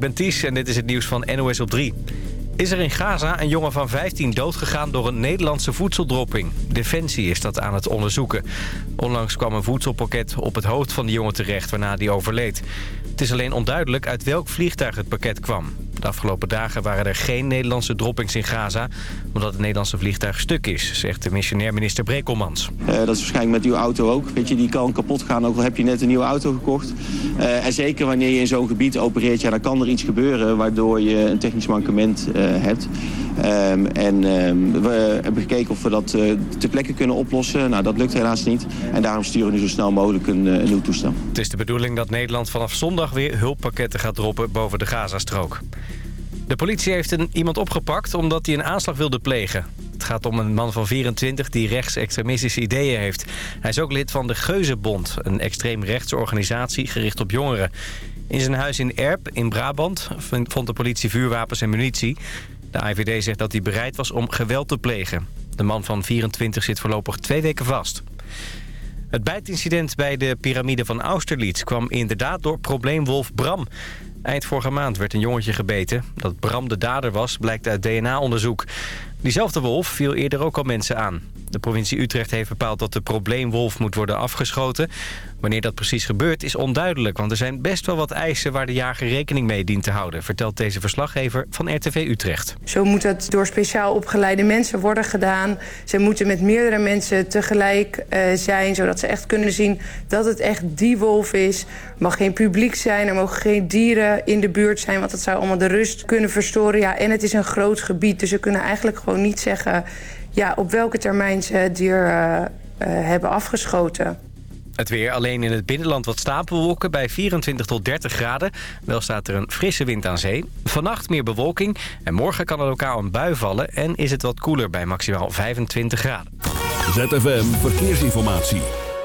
ik ben Ties en dit is het nieuws van NOS op 3. Is er in Gaza een jongen van 15 doodgegaan door een Nederlandse voedseldropping? Defensie is dat aan het onderzoeken. Onlangs kwam een voedselpakket op het hoofd van de jongen terecht waarna die overleed. Het is alleen onduidelijk uit welk vliegtuig het pakket kwam. De afgelopen dagen waren er geen Nederlandse droppings in Gaza... omdat het Nederlandse vliegtuig stuk is, zegt de missionair minister Brekelmans. Uh, dat is waarschijnlijk met uw auto ook. Weet je, die kan kapot gaan, ook al heb je net een nieuwe auto gekocht. Uh, en zeker wanneer je in zo'n gebied opereert, ja, dan kan er iets gebeuren... waardoor je een technisch mankement uh, hebt. Um, en um, we hebben gekeken of we dat ter plekke kunnen oplossen. Nou, dat lukt helaas niet. En daarom sturen we nu zo snel mogelijk een, een nieuw toestel. Het is de bedoeling dat Nederland vanaf zondag weer hulppakketten gaat droppen boven de Gazastrook. De politie heeft een, iemand opgepakt omdat hij een aanslag wilde plegen. Het gaat om een man van 24 die rechtsextremistische ideeën heeft. Hij is ook lid van de Geuzenbond, een extreemrechtse organisatie gericht op jongeren. In zijn huis in Erp in Brabant vond de politie vuurwapens en munitie. De AIVD zegt dat hij bereid was om geweld te plegen. De man van 24 zit voorlopig twee weken vast. Het bijtincident bij de piramide van Austerlitz kwam inderdaad door probleemwolf Bram. Eind vorige maand werd een jongetje gebeten. Dat Bram de dader was, blijkt uit DNA-onderzoek. Diezelfde wolf viel eerder ook al mensen aan. De provincie Utrecht heeft bepaald dat de probleemwolf moet worden afgeschoten. Wanneer dat precies gebeurt is onduidelijk... want er zijn best wel wat eisen waar de jager rekening mee dient te houden... vertelt deze verslaggever van RTV Utrecht. Zo moet dat door speciaal opgeleide mensen worden gedaan. Ze moeten met meerdere mensen tegelijk uh, zijn... zodat ze echt kunnen zien dat het echt die wolf is. Er mag geen publiek zijn, er mogen geen dieren in de buurt zijn... want dat zou allemaal de rust kunnen verstoren. Ja, en het is een groot gebied, dus ze kunnen eigenlijk gewoon niet zeggen... Ja, op welke termijn ze het dier uh, uh, hebben afgeschoten. Het weer alleen in het binnenland wat stapelwolken bij 24 tot 30 graden. Wel staat er een frisse wind aan zee. Vannacht meer bewolking en morgen kan er lokaal een bui vallen... en is het wat koeler bij maximaal 25 graden. ZFM Verkeersinformatie.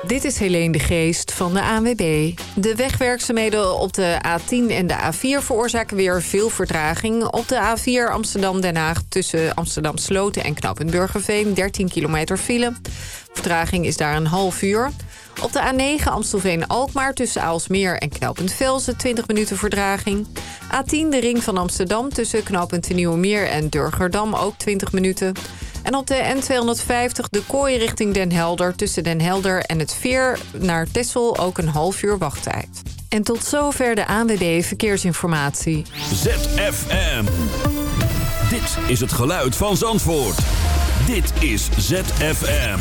Dit is Helene de Geest van de ANWB. De wegwerkzaamheden op de A10 en de A4 veroorzaken weer veel vertraging. Op de A4 Amsterdam-Den Haag tussen Amsterdam Sloten en Knappenburgerveen 13 kilometer file. Vertraging is daar een half uur. Op de A9 Amstelveen-Alkmaar tussen Aalsmeer en Knooppunt Velsen 20 minuten verdraging. A10 de ring van Amsterdam tussen Knooppunt Nieuwemeer en Durgerdam ook 20 minuten. En op de N250 de kooi richting Den Helder tussen Den Helder en het Veer naar Tessel ook een half uur wachttijd. En tot zover de ANWB Verkeersinformatie. ZFM. Dit is het geluid van Zandvoort. Dit is ZFM.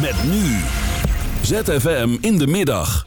Met nu. ZFM in de middag.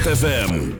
ZFM.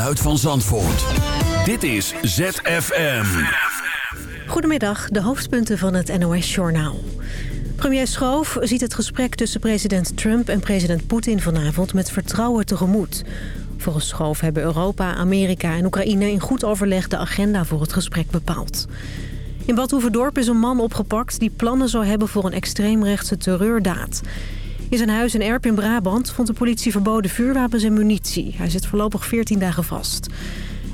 Van Zandvoort. Dit is ZFM. Goedemiddag, de hoofdpunten van het NOS-journaal. Premier Schoof ziet het gesprek tussen president Trump en president Poetin vanavond met vertrouwen tegemoet. Volgens Schoof hebben Europa, Amerika en Oekraïne in goed overleg de agenda voor het gesprek bepaald. In Bad Hoeverdorp is een man opgepakt die plannen zou hebben voor een extreemrechtse terreurdaad. In zijn huis in Erp in Brabant vond de politie verboden vuurwapens en munitie. Hij zit voorlopig 14 dagen vast.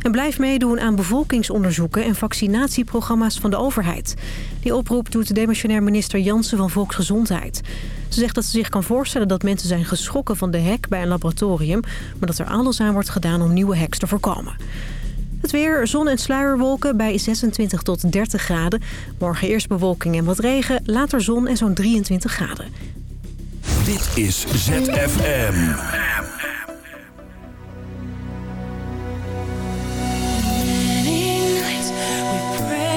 En blijf meedoen aan bevolkingsonderzoeken en vaccinatieprogramma's van de overheid. Die oproep doet demissionair minister Jansen van Volksgezondheid. Ze zegt dat ze zich kan voorstellen dat mensen zijn geschrokken van de hek bij een laboratorium... maar dat er alles aan wordt gedaan om nieuwe heks te voorkomen. Het weer, zon en sluierwolken bij 26 tot 30 graden. Morgen eerst bewolking en wat regen, later zon en zo'n 23 graden. Dit is ZFM. We prayed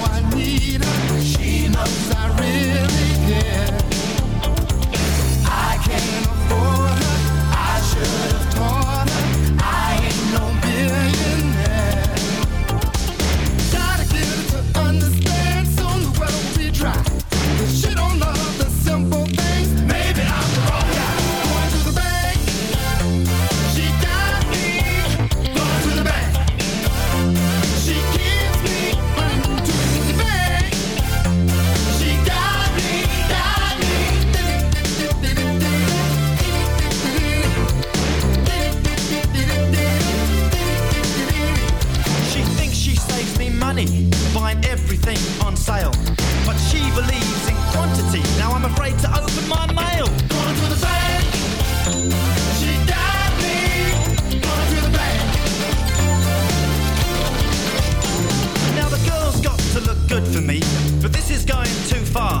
It's going too far.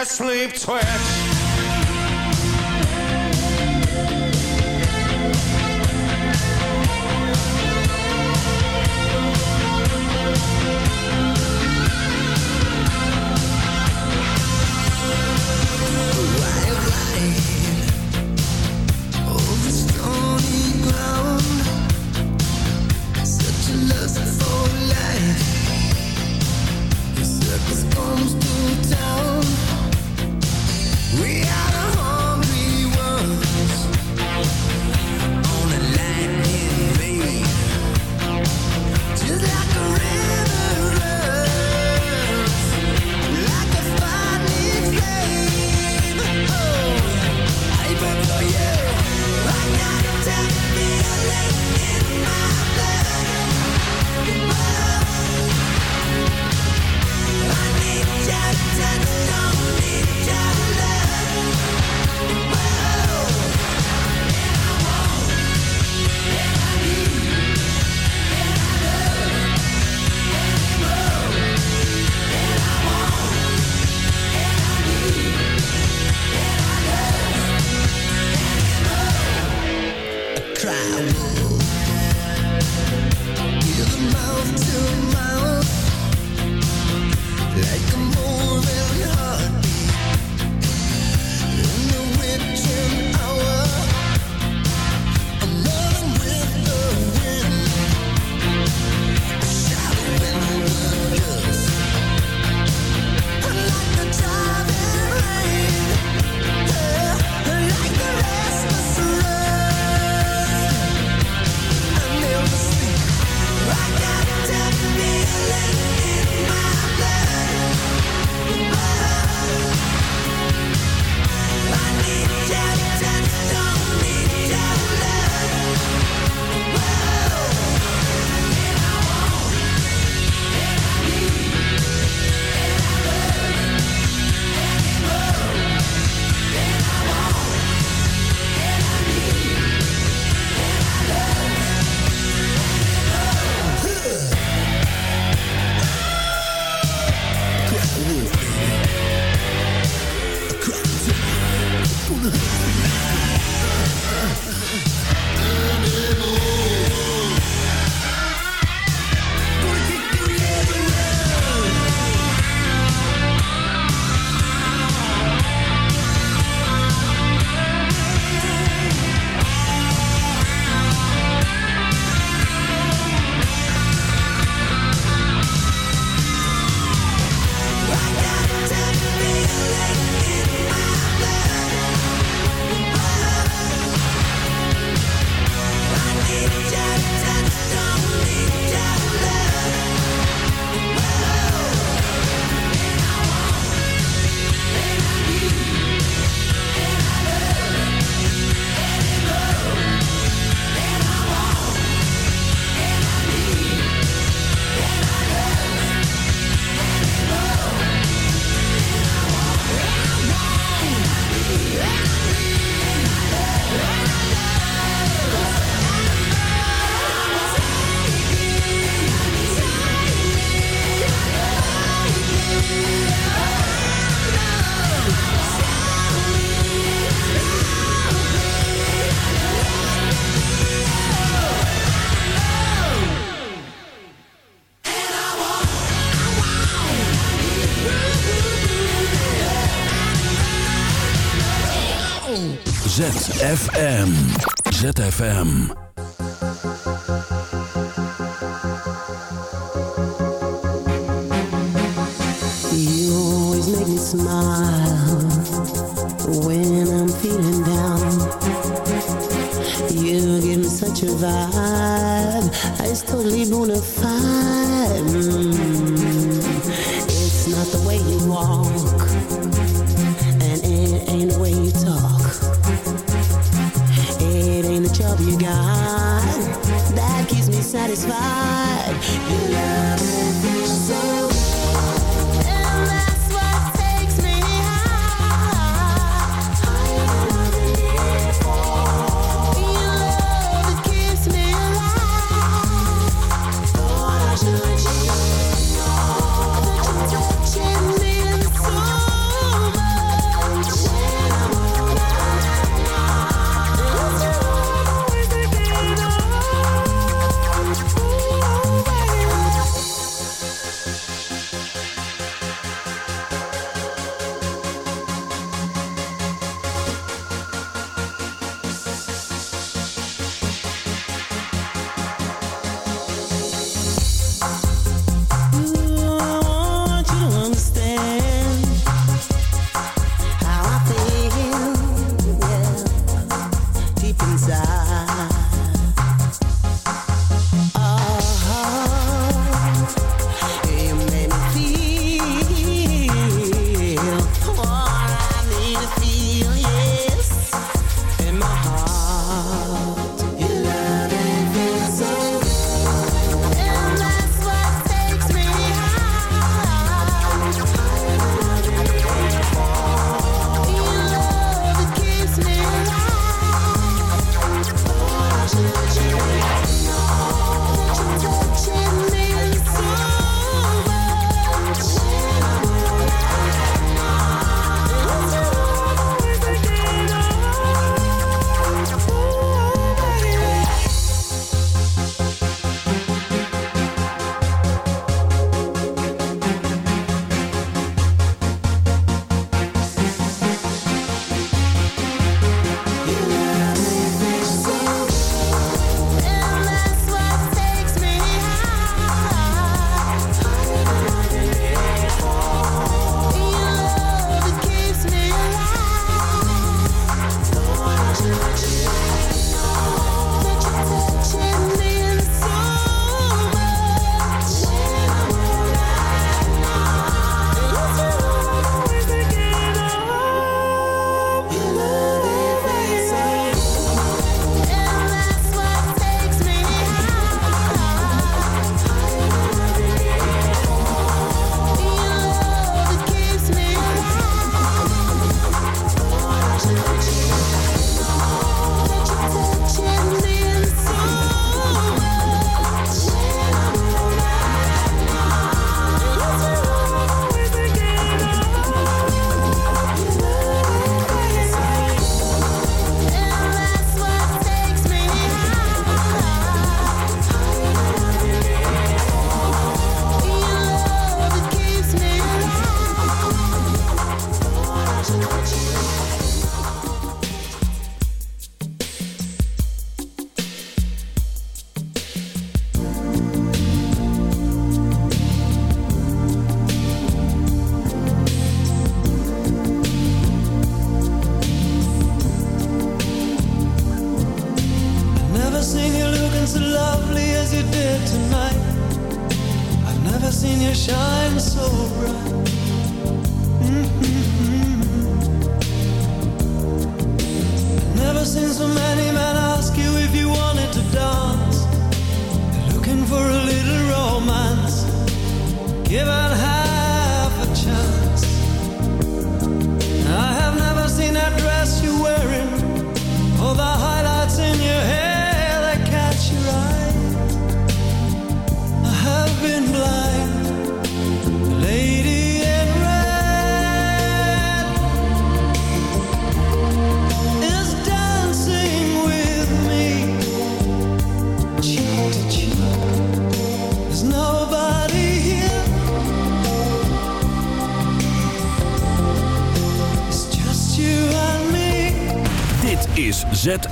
Like sleep twitch. ZFM. ZFM. You always make me smile when I'm feeling down. You give me such a vibe. I totally bonafide.